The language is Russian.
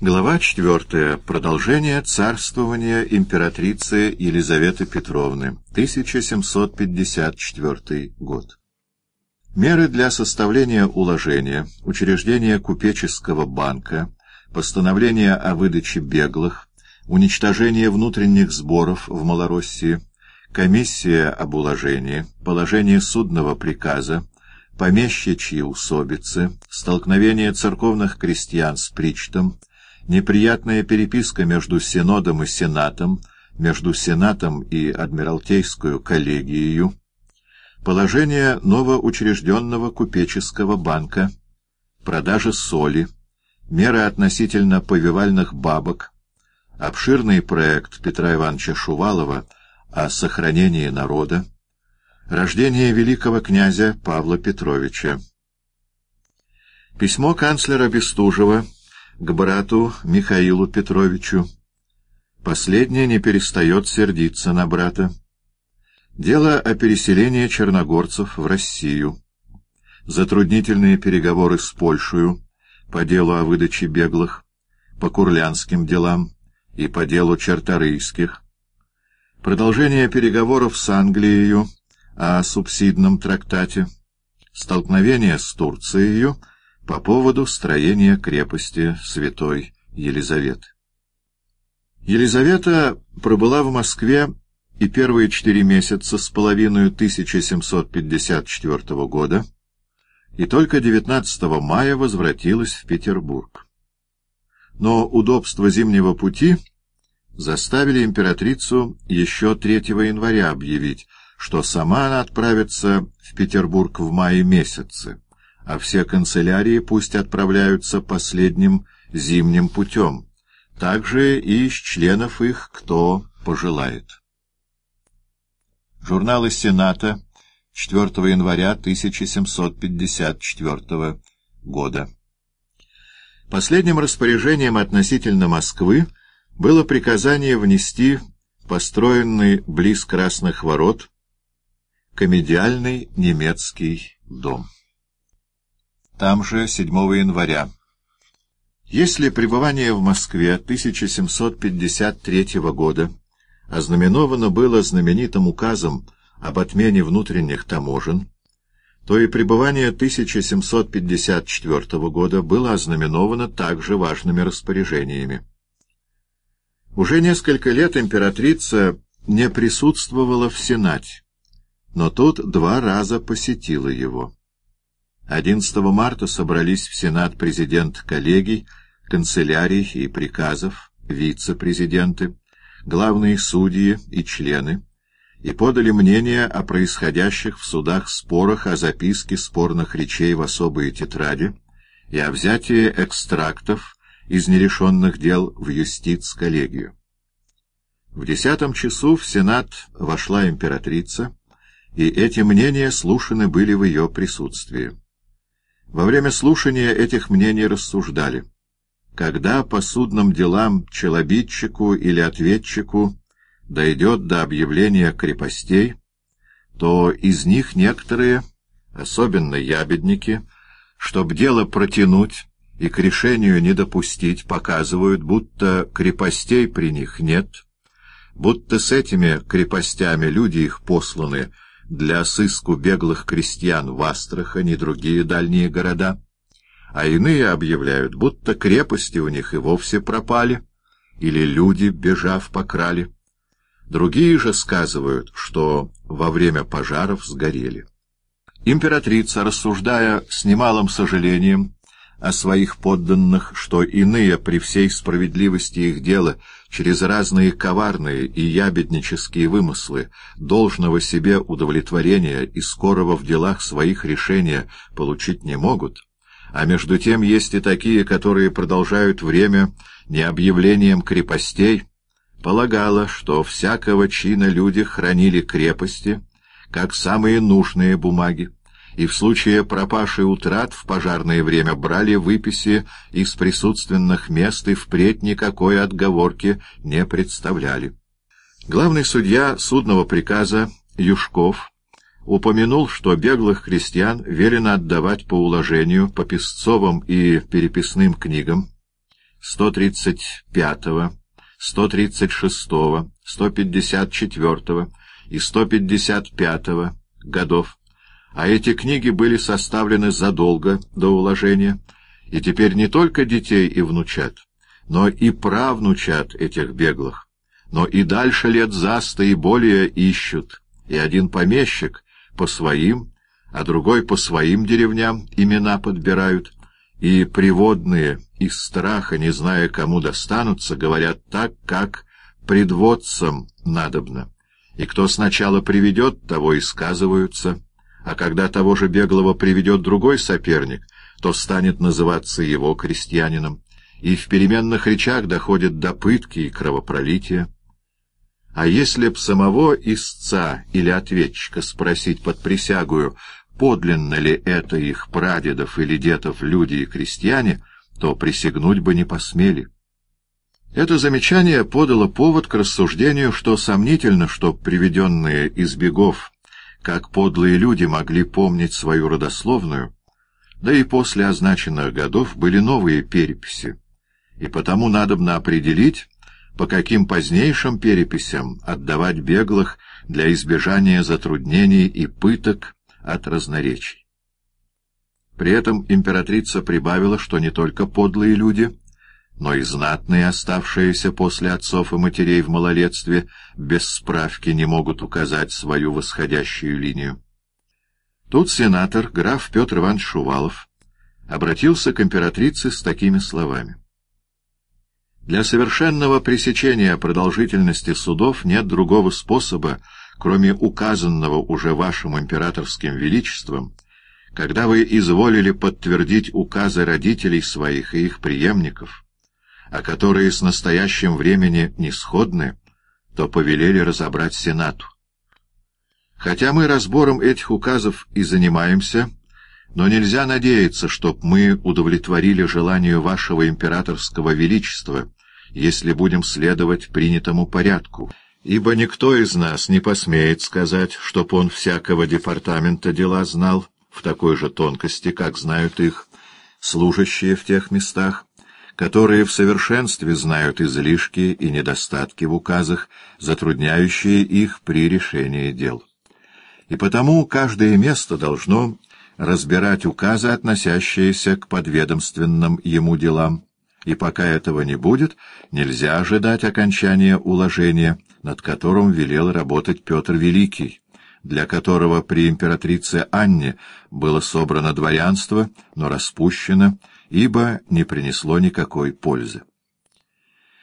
Глава 4. Продолжение царствования императрицы Елизаветы Петровны. 1754 год. Меры для составления уложения, учреждения купеческого банка, постановление о выдаче беглых, уничтожение внутренних сборов в Малороссии, комиссия об уложении, положение судного приказа, помещичьи усобицы, столкновение церковных крестьян с причтом, неприятная переписка между Синодом и Сенатом, между Сенатом и Адмиралтейскую коллегией, положение новоучрежденного купеческого банка, продажа соли, меры относительно повивальных бабок, обширный проект Петра Ивановича Шувалова о сохранении народа, рождение великого князя Павла Петровича, письмо канцлера Бестужева к брату Михаилу Петровичу. Последний не перестает сердиться на брата. Дело о переселении черногорцев в Россию. Затруднительные переговоры с Польшей по делу о выдаче беглых, по курлянским делам и по делу черторийских. Продолжение переговоров с Англией о субсидном трактате. Столкновение с Турцией по поводу строения крепости святой Елизаветы. Елизавета пробыла в Москве и первые четыре месяца с половиной 1754 года, и только 19 мая возвратилась в Петербург. Но удобство зимнего пути заставили императрицу еще 3 января объявить, что сама она отправится в Петербург в мае месяце а все канцелярии пусть отправляются последним зимним путем, также и из членов их, кто пожелает. Журналы Сената 4 января 1754 года. Последним распоряжением относительно Москвы было приказание внести построенный близ Красных ворот комедиальный немецкий дом там же 7 января. Если пребывание в Москве 1753 года ознаменовано было знаменитым указом об отмене внутренних таможен, то и пребывание 1754 года было ознаменовано также важными распоряжениями. Уже несколько лет императрица не присутствовала в Сенате, но тут два раза посетила его. 11 марта собрались в Сенат президент коллегий, канцелярий и приказов, вице-президенты, главные судьи и члены, и подали мнение о происходящих в судах спорах о записке спорных речей в особые тетради и о взятии экстрактов из нерешенных дел в юстиц-коллегию. В десятом часу в Сенат вошла императрица, и эти мнения слушаны были в ее присутствии. Во время слушания этих мнений рассуждали. Когда по судным делам челобитчику или ответчику дойдет до объявления крепостей, то из них некоторые, особенно ябедники, чтоб дело протянуть и к решению не допустить, показывают, будто крепостей при них нет, будто с этими крепостями люди их посланы — для сыску беглых крестьян в Астрахань и другие дальние города, а иные объявляют, будто крепости у них и вовсе пропали, или люди, бежав, покрали. Другие же сказывают, что во время пожаров сгорели. Императрица, рассуждая с немалым сожалением о своих подданных, что иные при всей справедливости их дела через разные коварные и ябеднические вымыслы должного себе удовлетворения и скорого в делах своих решения получить не могут, а между тем есть и такие, которые продолжают время не объявлением крепостей, полагала, что всякого чина люди хранили крепости, как самые нужные бумаги, и в случае пропаши утрат в пожарное время брали выписи из присутственных мест и впредь никакой отговорки не представляли. Главный судья судного приказа Юшков упомянул, что беглых крестьян велено отдавать по уложению, по песцовым и переписным книгам, 135, 136, 154 и 155 годов, а эти книги были составлены задолго до уложения, и теперь не только детей и внучат, но и правнучат этих беглых, но и дальше лет за сто и более ищут, и один помещик по своим, а другой по своим деревням имена подбирают, и приводные из страха, не зная, кому достанутся, говорят так, как предводцам надобно. И кто сначала приведет, того и сказываются, а когда того же беглого приведет другой соперник, то станет называться его крестьянином, и в переменных речах доходит до пытки и кровопролития. А если б самого истца или ответчика спросить под присягую, подлинно ли это их прадедов или дедов люди и крестьяне, то присягнуть бы не посмели. Это замечание подало повод к рассуждению, что сомнительно, что приведенные из бегов, как подлые люди, могли помнить свою родословную, да и после означенных годов были новые переписи, и потому надобно определить, по каким позднейшим переписям отдавать беглых для избежания затруднений и пыток от разноречий. При этом императрица прибавила, что не только подлые люди, но и знатные, оставшиеся после отцов и матерей в малолетстве, без справки не могут указать свою восходящую линию. Тут сенатор, граф Петр Иванович Шувалов, обратился к императрице с такими словами. Для совершенного пресечения продолжительности судов нет другого способа, кроме указанного уже вашим императорским величеством, когда вы изволили подтвердить указы родителей своих и их преемников, а которые с настоящим времени не сходны, то повелели разобрать Сенату. Хотя мы разбором этих указов и занимаемся, но нельзя надеяться, чтоб мы удовлетворили желанию вашего императорского величества, если будем следовать принятому порядку, ибо никто из нас не посмеет сказать, чтоб он всякого департамента дела знал в такой же тонкости, как знают их служащие в тех местах, которые в совершенстве знают излишки и недостатки в указах, затрудняющие их при решении дел. И потому каждое место должно разбирать указы, относящиеся к подведомственным ему делам, и пока этого не будет, нельзя ожидать окончания уложения, над которым велел работать Петр Великий, для которого при императрице Анне было собрано дворянство, но распущено, ибо не принесло никакой пользы.